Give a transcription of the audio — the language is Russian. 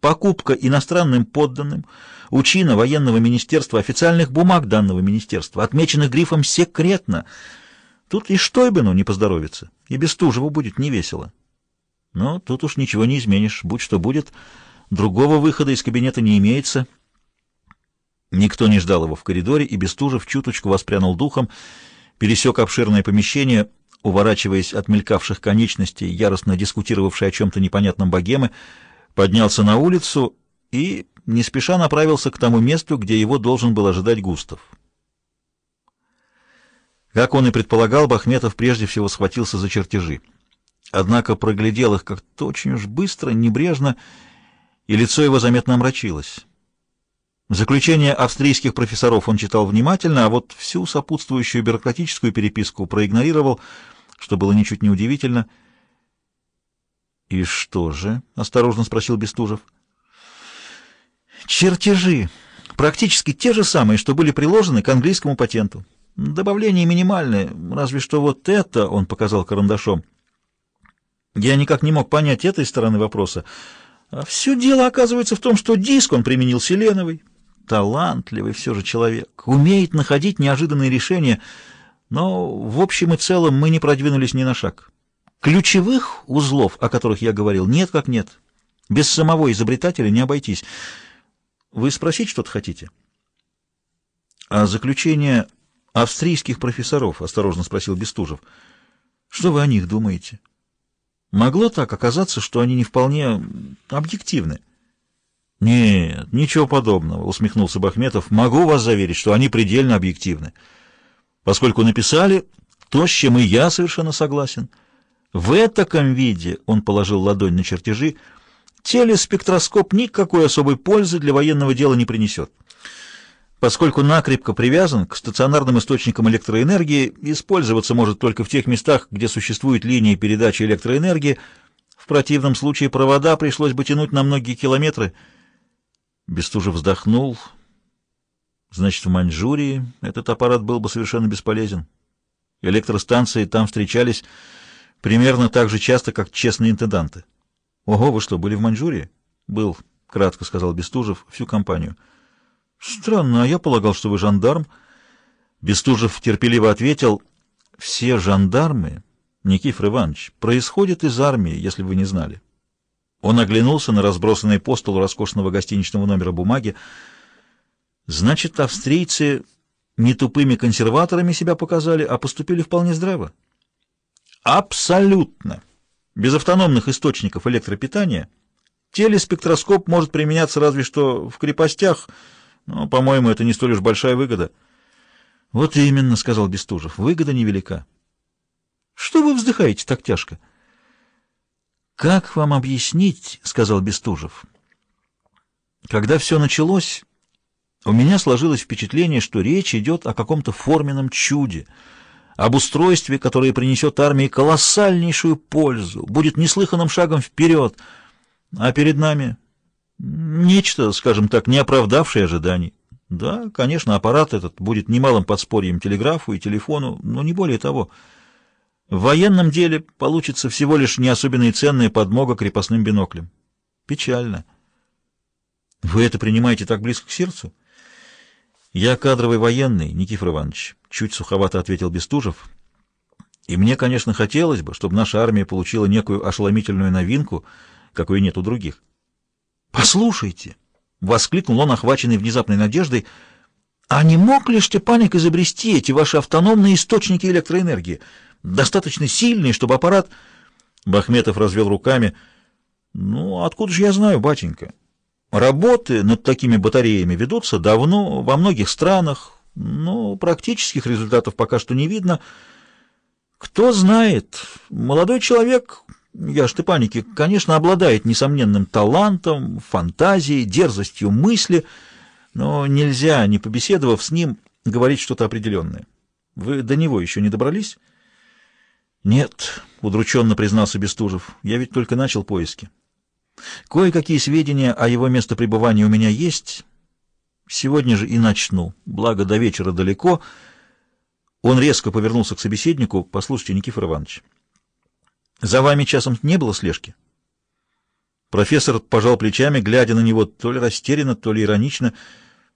покупка иностранным подданным, учина военного министерства, официальных бумаг данного министерства, отмеченных грифом «секретно». Тут и Штойбену не поздоровится, и Бестужеву будет невесело. Но тут уж ничего не изменишь, будь что будет, другого выхода из кабинета не имеется. Никто не ждал его в коридоре, и Бестужев чуточку воспрянул духом, пересек обширное помещение, уворачиваясь от мелькавших конечностей, яростно дискутировавшей о чем-то непонятном богемы, поднялся на улицу и не спеша направился к тому месту, где его должен был ожидать Густав. Как он и предполагал, Бахметов прежде всего схватился за чертежи. Однако проглядел их как-то очень уж быстро, небрежно, и лицо его заметно омрачилось. Заключение австрийских профессоров он читал внимательно, а вот всю сопутствующую бюрократическую переписку проигнорировал, что было ничуть не удивительно. «И что же?» — осторожно спросил Бестужев. «Чертежи. Практически те же самые, что были приложены к английскому патенту. Добавление минимальное, разве что вот это, — он показал карандашом. Я никак не мог понять этой стороны вопроса. А все дело оказывается в том, что диск он применил селеновый. Талантливый все же человек, умеет находить неожиданные решения, но в общем и целом мы не продвинулись ни на шаг. Ключевых узлов, о которых я говорил, нет как нет. Без самого изобретателя не обойтись. Вы спросить что-то хотите? А заключение австрийских профессоров, осторожно спросил Бестужев. Что вы о них думаете? Могло так оказаться, что они не вполне объективны. Нет, ничего подобного, усмехнулся Бахметов. Могу вас заверить, что они предельно объективны. Поскольку написали то, с чем и я совершенно согласен. В этом виде, он положил ладонь на чертежи, телеспектроскоп никакой особой пользы для военного дела не принесет. Поскольку накрепко привязан к стационарным источникам электроэнергии, использоваться может только в тех местах, где существуют линии передачи электроэнергии. В противном случае провода пришлось бы тянуть на многие километры. Бестужев вздохнул. Значит, в Маньчжурии этот аппарат был бы совершенно бесполезен. Электростанции там встречались примерно так же часто, как честные интенданты. Ого, вы что, были в Маньчжурии? Был, кратко сказал Бестужев, всю компанию. Странно, а я полагал, что вы жандарм. Бестужев терпеливо ответил, все жандармы, Никифор Иванович, происходят из армии, если вы не знали. Он оглянулся на разбросанные по столу роскошного гостиничного номера бумаги. Значит, австрийцы не тупыми консерваторами себя показали, а поступили вполне здраво. Абсолютно. Без автономных источников электропитания телеспектроскоп может применяться разве что в крепостях, но, по-моему, это не столь уж большая выгода. — Вот именно, — сказал Бестужев, — выгода невелика. — Что вы вздыхаете так тяжко? — Как вам объяснить, — сказал Бестужев. — Когда все началось, у меня сложилось впечатление, что речь идет о каком-то форменном чуде, об устройстве, которое принесет армии колоссальнейшую пользу, будет неслыханным шагом вперед, а перед нами Нечто, скажем так, не оправдавшее ожиданий. Да, конечно, аппарат этот будет немалым подспорьем телеграфу и телефону, но не более того. В военном деле получится всего лишь не особенно и ценная подмога крепостным биноклям. Печально. Вы это принимаете так близко к сердцу? Я кадровый военный, Никифор Иванович, чуть суховато ответил Бестужев. И мне, конечно, хотелось бы, чтобы наша армия получила некую ошеломительную новинку, какой нет у других. «Послушайте!» — воскликнул он, охваченный внезапной надеждой. «А не мог ли Штепаник изобрести эти ваши автономные источники электроэнергии, достаточно сильные, чтобы аппарат...» Бахметов развел руками. «Ну, откуда же я знаю, батенька? Работы над такими батареями ведутся давно, во многих странах, но практических результатов пока что не видно. Кто знает, молодой человек я Штепаники, конечно, обладает несомненным талантом, фантазией, дерзостью мысли, но нельзя, не побеседовав с ним, говорить что-то определенное. Вы до него еще не добрались? Нет, удрученно признался Бестужев, я ведь только начал поиски. Кое-какие сведения о его местопребывании у меня есть. Сегодня же и начну, благо до вечера далеко. Он резко повернулся к собеседнику. Послушайте, Никифор Иванович, за вами часом не было слежки? Профессор пожал плечами, глядя на него то ли растерянно, то ли иронично —